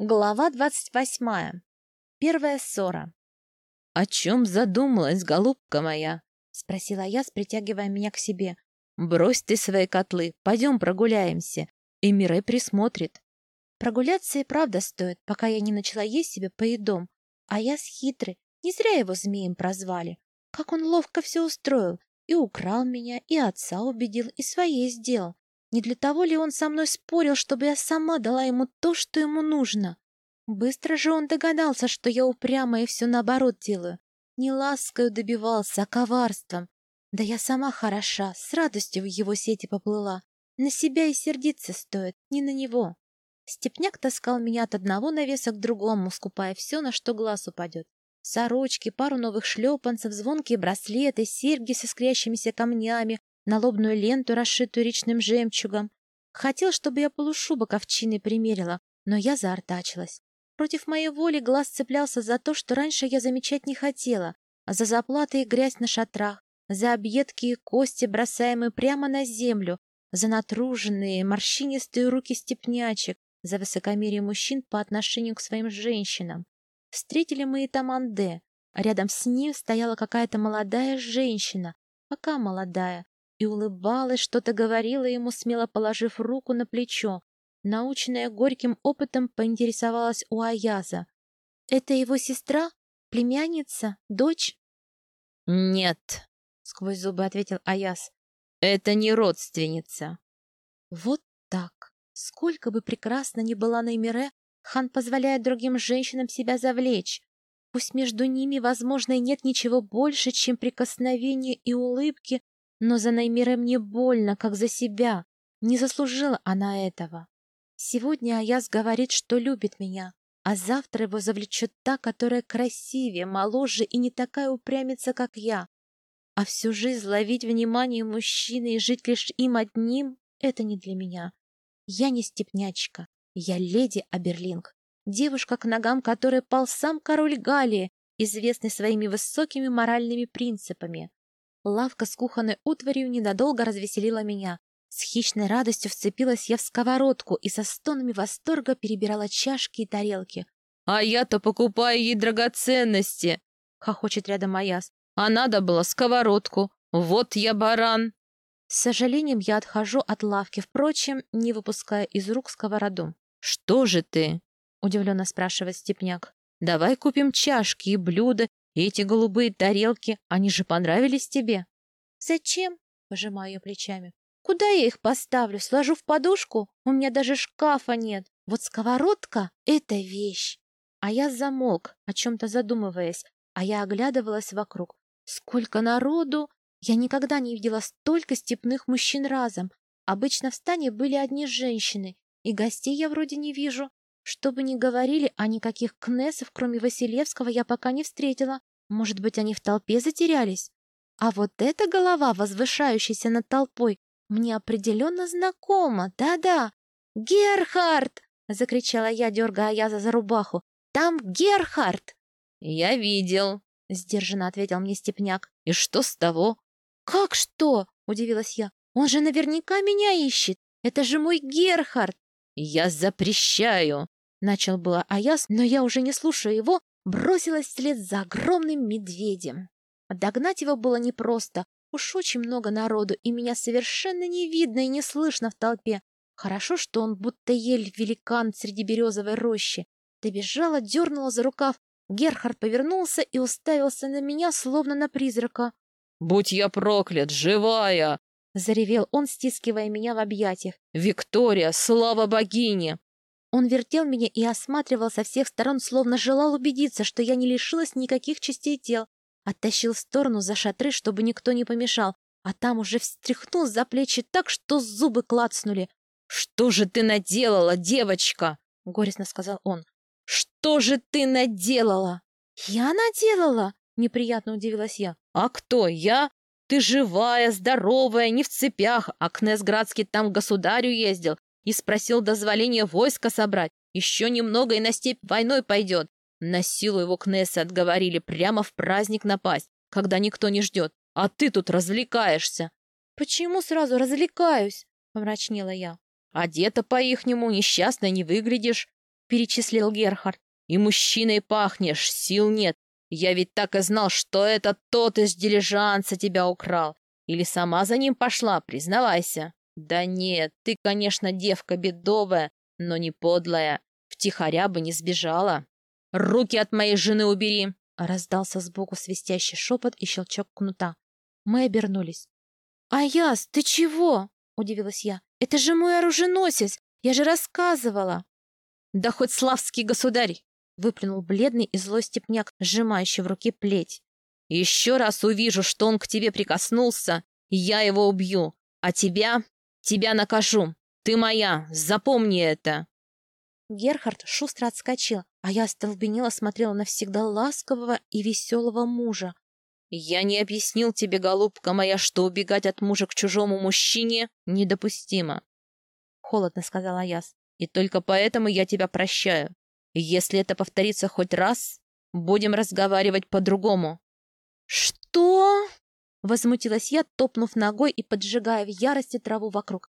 Глава двадцать восьмая. Первая ссора. — О чем задумалась, голубка моя? — спросила я, притягивая меня к себе. — Брось ты свои котлы, пойдем прогуляемся. И Мирей присмотрит. Прогуляться и правда стоит, пока я не начала есть себе поедом. А я с хитрый, не зря его змеем прозвали. Как он ловко все устроил. И украл меня, и отца убедил, и своей сделал. Не для того ли он со мной спорил, чтобы я сама дала ему то, что ему нужно? Быстро же он догадался, что я упрямо и все наоборот делаю. Не ласкою добивался, а коварством. Да я сама хороша, с радостью в его сети поплыла. На себя и сердиться стоит, не на него. Степняк таскал меня от одного навеса к другому, скупая все, на что глаз упадет. Сорочки, пару новых шлепанцев, звонкие браслеты, серьги со искрящимися камнями, налобную ленту, расшитую речным жемчугом. Хотел, чтобы я полушубок овчины примерила, но я заортачилась. Против моей воли глаз цеплялся за то, что раньше я замечать не хотела, а за заплаты и грязь на шатрах, за объедки и кости, бросаемые прямо на землю, за натруженные, морщинистые руки степнячек, за высокомерие мужчин по отношению к своим женщинам. Встретили мы и Таманде, рядом с ним стояла какая-то молодая женщина, пока молодая, и улыбалась, что-то говорила ему, смело положив руку на плечо. Наученная горьким опытом, поинтересовалась у Аяза. «Это его сестра? Племянница? Дочь?» «Нет», — сквозь зубы ответил Аяз. «Это не родственница». «Вот так. Сколько бы прекрасно ни была Неймире, хан позволяет другим женщинам себя завлечь. Пусть между ними, возможно, и нет ничего больше, чем прикосновения и улыбки, но за Наймире мне больно, как за себя. Не заслужила она этого. Сегодня Аяс говорит, что любит меня, а завтра его завлечет та, которая красивее, моложе и не такая упрямится, как я. А всю жизнь ловить внимание мужчины и жить лишь им одним — это не для меня. Я не степнячка, я леди Аберлинг, девушка, к ногам которой пал сам король Галии, известный своими высокими моральными принципами. Лавка с кухонной утварью ненадолго развеселила меня. С хищной радостью вцепилась я в сковородку и со стонами восторга перебирала чашки и тарелки. «А я-то покупаю ей драгоценности!» — хохочет рядом Аяс. «А надо было сковородку! Вот я баран!» С сожалением я отхожу от лавки, впрочем, не выпуская из рук сковороду. «Что же ты?» — удивленно спрашивает Степняк. «Давай купим чашки и блюда эти голубые тарелки, они же понравились тебе? Зачем? Пожимаю я плечами. Куда я их поставлю? Сложу в подушку? У меня даже шкафа нет. Вот сковородка — это вещь. А я замолк, о чем-то задумываясь, а я оглядывалась вокруг. Сколько народу! Я никогда не видела столько степных мужчин разом. Обычно в стане были одни женщины, и гостей я вроде не вижу. Что бы ни говорили, а никаких кнесов, кроме Василевского, я пока не встретила. Может быть, они в толпе затерялись? А вот эта голова, возвышающаяся над толпой, мне определенно знакома. Да-да. «Герхард!» — закричала я, дергая Яза за рубаху. «Там Герхард!» «Я видел», — сдержанно ответил мне Степняк. «И что с того?» «Как что?» — удивилась я. «Он же наверняка меня ищет. Это же мой Герхард!» «Я запрещаю!» Начал было Аяс, но я уже не слушая его, бросилась вслед за огромным медведем. Догнать его было непросто. Уж очень много народу, и меня совершенно не видно и не слышно в толпе. Хорошо, что он будто ель-великан среди березовой рощи. Добежала, дернула за рукав. Герхард повернулся и уставился на меня, словно на призрака. «Будь я проклят, живая!» — заревел он, стискивая меня в объятиях. «Виктория, слава богине!» Он вертел меня и осматривал со всех сторон, словно желал убедиться, что я не лишилась никаких частей тел. Оттащил в сторону за шатры, чтобы никто не помешал, а там уже встряхнул за плечи так, что зубы клацнули. «Что же ты наделала, девочка?» — горестно сказал он. «Что же ты наделала?» «Я наделала?» — неприятно удивилась я. «А кто, я? Ты живая, здоровая, не в цепях, а князь Градский там к государю ездил, и спросил дозволения войска собрать. Еще немного и на степь войной пойдет. На силу его кнессы отговорили прямо в праздник напасть, когда никто не ждет. А ты тут развлекаешься. Почему сразу развлекаюсь? Помрачнела я. Одета по-ихнему, несчастной не выглядишь. — перечислил Герхард. «И мужчиной пахнешь, сил нет. Я ведь так и знал, что это тот из дилижанса тебя украл. Или сама за ним пошла, признавайся. Да нет, ты, конечно, девка бедовая, но не подлая. Втихаря бы не сбежала. Руки от моей жены убери!» Раздался сбоку свистящий шепот и щелчок кнута. Мы обернулись. «Аяс, ты чего?» — удивилась я. «Это же мой оруженосец! Я же рассказывала!» «Да хоть славский государь!» — выплюнул бледный и злой степняк, сжимающий в руке плеть. «Еще раз увижу, что он к тебе прикоснулся, я его убью, а тебя... тебя накажу. Ты моя, запомни это!» Герхард шустро отскочил, а я остолбенела смотрела на всегда ласкового и веселого мужа. «Я не объяснил тебе, голубка моя, что убегать от мужа к чужому мужчине недопустимо», — холодно сказала Яс. «И только поэтому я тебя прощаю. Если это повторится хоть раз, будем разговаривать по-другому». «Что?» — возмутилась я, топнув ногой и поджигая в ярости траву вокруг.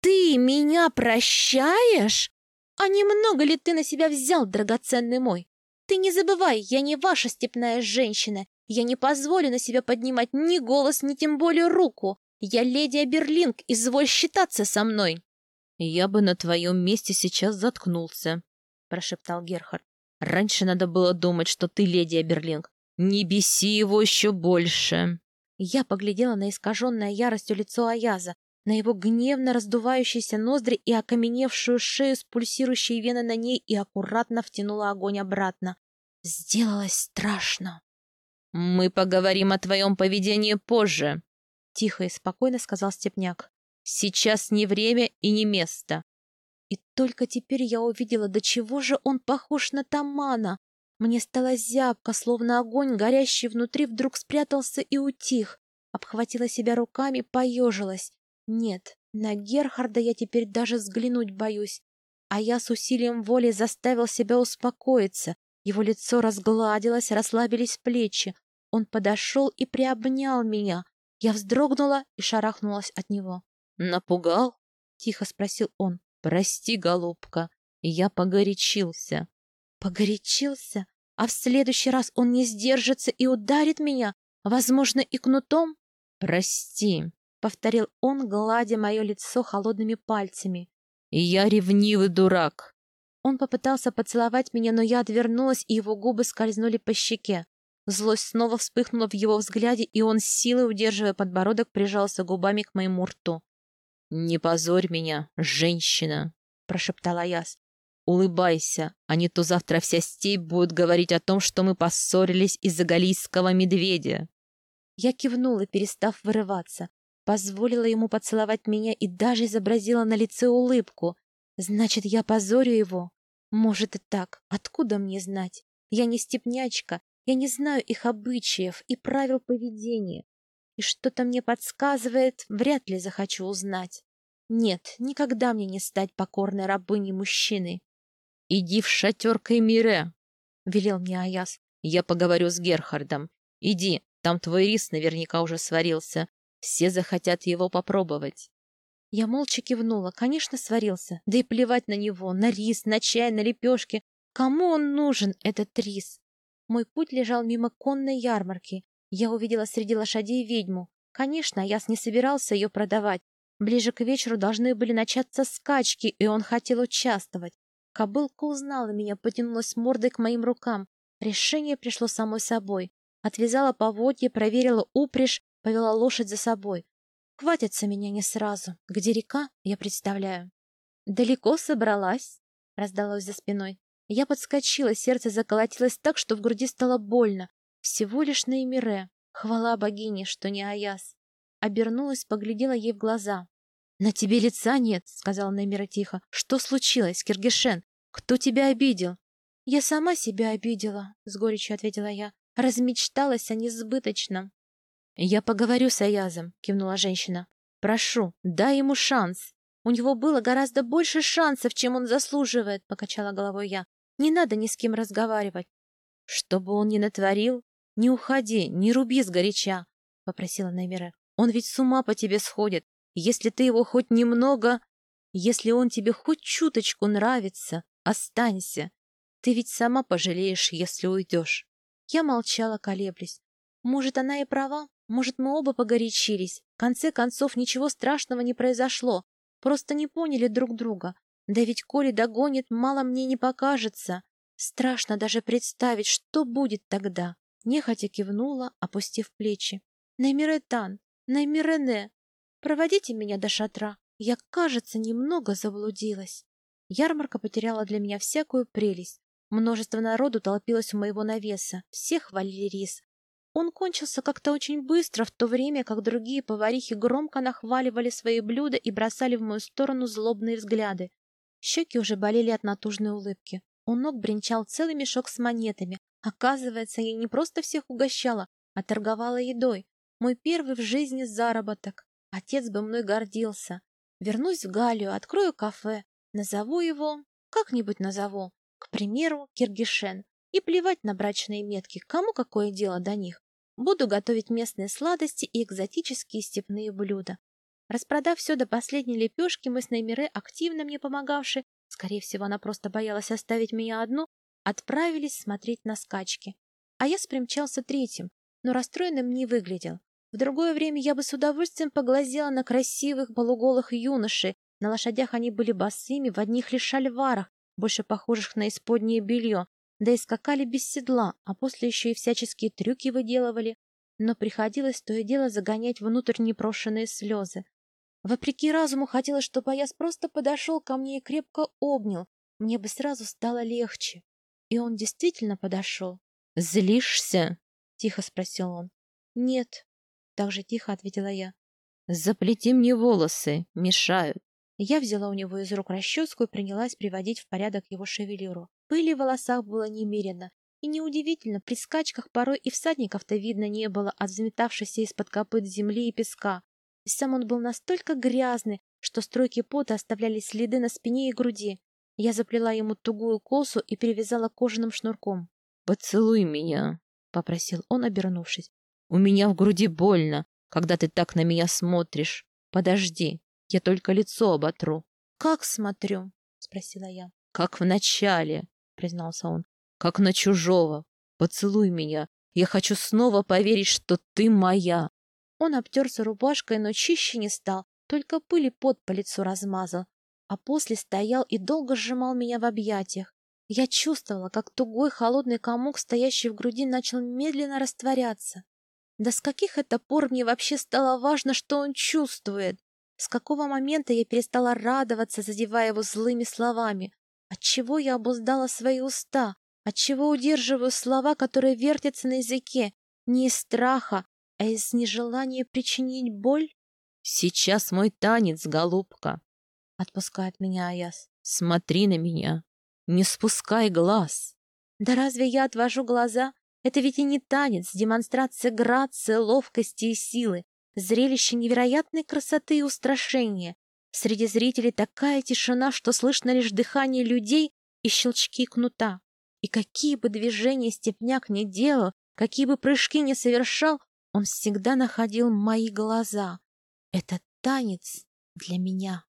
«Ты меня прощаешь? А немного ли ты на себя взял, драгоценный мой? Ты не забывай, я не ваша степная женщина. Я не позволю на себя поднимать ни голос, ни тем более руку. Я леди Аберлинг, изволь считаться со мной. Я бы на твоем месте сейчас заткнулся, прошептал Герхард. Раньше надо было думать, что ты леди Аберлинг. Не беси его еще больше. Я поглядела на искаженное яростью лицо Аяза, на его гневно раздувающиеся ноздри и окаменевшую шею с пульсирующей веной на ней и аккуратно втянула огонь обратно. Сделалось страшно. «Мы поговорим о твоем поведении позже», — тихо и спокойно сказал Степняк. «Сейчас не время и не место». И только теперь я увидела, до чего же он похож на Тамана. Мне стало зябко, словно огонь, горящий внутри, вдруг спрятался и утих. Обхватила себя руками, поежилась. Нет, на Герхарда я теперь даже взглянуть боюсь. А я с усилием воли заставил себя успокоиться. Его лицо разгладилось, расслабились плечи. Он подошел и приобнял меня. Я вздрогнула и шарахнулась от него. «Напугал?» — тихо спросил он. «Прости, голубка, я погорячился». «Погорячился? А в следующий раз он не сдержится и ударит меня? Возможно, и кнутом?» «Прости», повторил он, гладя мое лицо холодными пальцами. «Я ревнивый дурак!» Он попытался поцеловать меня, но я отвернулась, и его губы скользнули по щеке. Злость снова вспыхнула в его взгляде, и он, силой удерживая подбородок, прижался губами к моему рту. «Не позорь меня, женщина!» — прошептала Яс. «Улыбайся, а не то завтра вся степь будет говорить о том, что мы поссорились из-за галийского медведя». Я кивнула, перестав вырываться позволила ему поцеловать меня и даже изобразила на лице улыбку. Значит, я позорю его? Может и так. Откуда мне знать? Я не степнячка, я не знаю их обычаев и правил поведения. И что-то мне подсказывает, вряд ли захочу узнать. Нет, никогда мне не стать покорной рабыней мужчины. — Иди в шатер Каймире, — велел мне Аяс. — Я поговорю с Герхардом. Иди, там твой рис наверняка уже сварился. Все захотят его попробовать. Я молча кивнула. Конечно, сварился. Да и плевать на него, на рис, на чай, на лепешки. Кому он нужен, этот рис? Мой путь лежал мимо конной ярмарки. Я увидела среди лошадей ведьму. Конечно, я не собирался ее продавать. Ближе к вечеру должны были начаться скачки, и он хотел участвовать. Кобылка узнала меня, потянулась мордой к моим рукам. Решение пришло само собой. Отвязала поводья, проверила упряжь, повела лошадь за собой. Хватится меня не сразу. Где река, я представляю. «Далеко собралась?» — раздалось за спиной. Я подскочила, сердце заколотилось так, что в груди стало больно. Всего лишь на Эмире. Хвала богине, что не Аяс. Обернулась, поглядела ей в глаза. «На тебе лица нет», — сказала Неймира тихо. «Что случилось, Киргишен? Кто тебя обидел?» «Я сама себя обидела», — с горечью ответила я. «Размечталась о несбыточном». «Я поговорю с Аязом», — кивнула женщина. «Прошу, дай ему шанс». «У него было гораздо больше шансов, чем он заслуживает», — покачала головой я. «Не надо ни с кем разговаривать». «Что бы он ни натворил, не уходи, не руби сгоряча», — попросила Наймира. «Он ведь с ума по тебе сходит. Если ты его хоть немного... Если он тебе хоть чуточку нравится, Останься. Ты ведь сама пожалеешь, если уйдешь. Я молчала, колеблясь. Может, она и права, может, мы оба погорячились. В конце концов, ничего страшного не произошло. Просто не поняли друг друга. Да ведь Коли догонит, мало мне не покажется. Страшно даже представить, что будет тогда. Нехотя кивнула, опустив плечи. Наймиретан, Наймирене, проводите меня до шатра. Я, кажется, немного заблудилась. Ярмарка потеряла для меня всякую прелесть. Множество народу толпилось у моего навеса. Все хвалили рис. Он кончился как-то очень быстро, в то время как другие поварихи громко нахваливали свои блюда и бросали в мою сторону злобные взгляды. Щеки уже болели от натужной улыбки. У ног бренчал целый мешок с монетами. Оказывается, я не просто всех угощала, а торговала едой. Мой первый в жизни заработок. Отец бы мной гордился. Вернусь в Галию, открою кафе. Назову его... Как-нибудь назову. К примеру, Киргишен. И плевать на брачные метки, кому какое дело до них. Буду готовить местные сладости и экзотические степные блюда. Распродав все до последней лепешки, мы с Неймире, активно мне помогавшие, скорее всего, она просто боялась оставить меня одну, отправились смотреть на скачки. А я спрямчался третьим, но расстроенным не выглядел. В другое время я бы с удовольствием поглазела на красивых полуголых юношей. На лошадях они были босыми, в одних лишь шальварах, больше похожих на исподнее белье, да и скакали без седла, а после еще и всяческие трюки выделывали, но приходилось то и дело загонять внутрь непрошенные слезы. Вопреки разуму хотелось, чтобы Аяс просто подошел ко мне и крепко обнял, мне бы сразу стало легче. И он действительно подошел. «Злишься?» — тихо спросил он. «Нет», — так же тихо ответила я. «Заплети мне волосы, мешают». Я взяла у него из рук расческу и принялась приводить в порядок его шевелюру. Пыли в волосах было немерено, и неудивительно, при скачках порой и всадников-то видно не было от взметавшейся из-под копыт земли и песка. И сам он был настолько грязный, что стройки пота оставляли следы на спине и груди. Я заплела ему тугую косу и перевязала кожаным шнурком. «Поцелуй меня», — попросил он, обернувшись. «У меня в груди больно, когда ты так на меня смотришь. Подожди, я только лицо оботру». «Как смотрю?» — спросила я. «Как в начале», признался он. «Как на чужого. Поцелуй меня. Я хочу снова поверить, что ты моя». Он обтерся рубашкой, но чище не стал, только пыли пот по лицу размазал, а после стоял и долго сжимал меня в объятиях. Я чувствовала, как тугой холодный комок, стоящий в груди, начал медленно растворяться. Да с каких это пор мне вообще стало важно, что он чувствует? С какого момента я перестала радоваться, задевая его злыми словами? Отчего я обуздала свои уста? Отчего удерживаю слова, которые вертятся на языке? Не из страха, а из нежелания причинить боль? Сейчас мой танец, голубка. Отпускает меня Аяс. Смотри на меня. Не спускай глаз. Да разве я отвожу глаза? Это ведь и не танец, демонстрация грации, ловкости и силы, зрелище невероятной красоты и устрашения. Среди зрителей такая тишина, что слышно лишь дыхание людей и щелчки кнута. И какие бы движения степняк ни делал, какие бы прыжки ни совершал, он всегда находил мои глаза. Это танец для меня.